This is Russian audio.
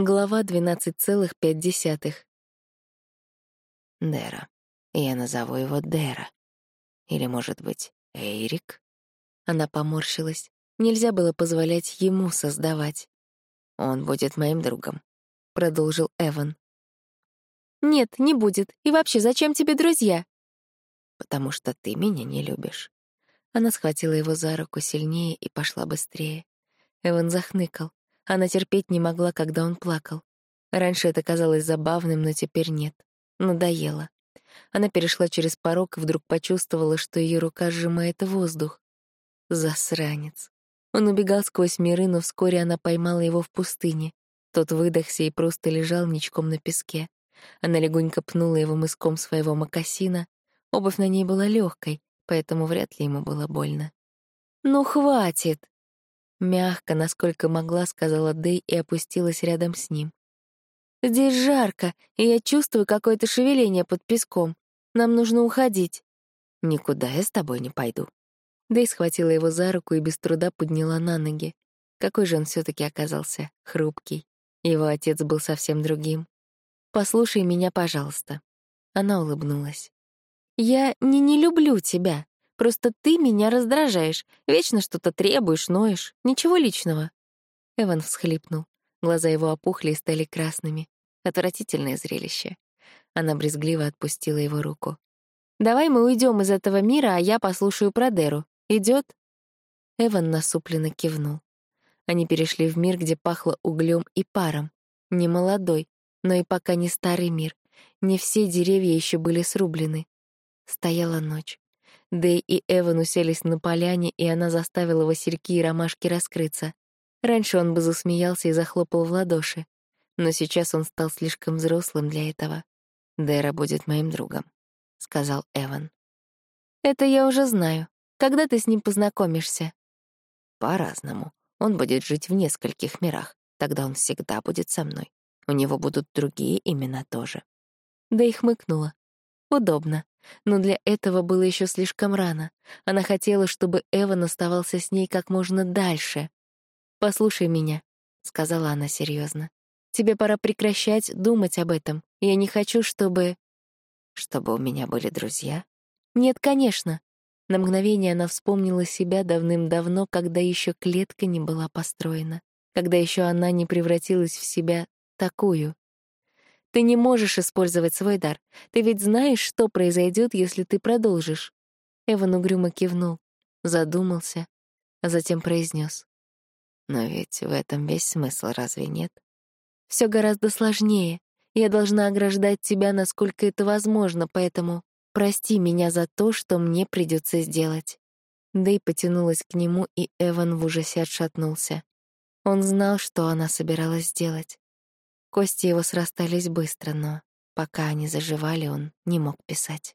Глава 12,5. Дэра. Я назову его Дэра. Или, может быть, Эйрик? Она поморщилась. Нельзя было позволять ему создавать. Он будет моим другом, продолжил Эван. Нет, не будет. И вообще, зачем тебе друзья? Потому что ты меня не любишь. Она схватила его за руку сильнее и пошла быстрее. Эван захныкал. Она терпеть не могла, когда он плакал. Раньше это казалось забавным, но теперь нет. Надоело. Она перешла через порог и вдруг почувствовала, что ее рука сжимает воздух. Засранец. Он убегал сквозь миры, но вскоре она поймала его в пустыне. Тот выдохся и просто лежал ничком на песке. Она легонько пнула его мыском своего мокасина. Обувь на ней была легкой, поэтому вряд ли ему было больно. «Ну, хватит!» Мягко, насколько могла, сказала Дэй и опустилась рядом с ним. «Здесь жарко, и я чувствую какое-то шевеление под песком. Нам нужно уходить». «Никуда я с тобой не пойду». Дэй схватила его за руку и без труда подняла на ноги. Какой же он все таки оказался хрупкий. Его отец был совсем другим. «Послушай меня, пожалуйста». Она улыбнулась. «Я не не люблю тебя. Просто ты меня раздражаешь. Вечно что-то требуешь, ноешь. Ничего личного». Эван всхлипнул. Глаза его опухли и стали красными. Отвратительное зрелище. Она брезгливо отпустила его руку. «Давай мы уйдем из этого мира, а я послушаю про Деру. Идет? Эван насупленно кивнул. Они перешли в мир, где пахло углем и паром. Не молодой, но и пока не старый мир. Не все деревья еще были срублены. Стояла ночь. Дэй и Эван уселись на поляне, и она заставила васильки и ромашки раскрыться. Раньше он бы засмеялся и захлопал в ладоши. Но сейчас он стал слишком взрослым для этого. «Дэра будет моим другом», — сказал Эван. «Это я уже знаю. Когда ты с ним познакомишься?» «По-разному. Он будет жить в нескольких мирах. Тогда он всегда будет со мной. У него будут другие имена тоже». И хмыкнула. Удобно. Но для этого было еще слишком рано. Она хотела, чтобы Эван оставался с ней как можно дальше. «Послушай меня», — сказала она серьезно. «Тебе пора прекращать думать об этом. Я не хочу, чтобы...» «Чтобы у меня были друзья?» «Нет, конечно». На мгновение она вспомнила себя давным-давно, когда еще клетка не была построена, когда еще она не превратилась в себя такую, ты не можешь использовать свой дар. Ты ведь знаешь, что произойдет, если ты продолжишь. Эван угрюмо кивнул, задумался, а затем произнес: Но ведь в этом весь смысл, разве нет? Все гораздо сложнее. Я должна ограждать тебя, насколько это возможно, поэтому прости меня за то, что мне придется сделать. Дэй потянулась к нему, и Эван в ужасе отшатнулся. Он знал, что она собиралась сделать. Кости его срастались быстро, но пока они заживали, он не мог писать.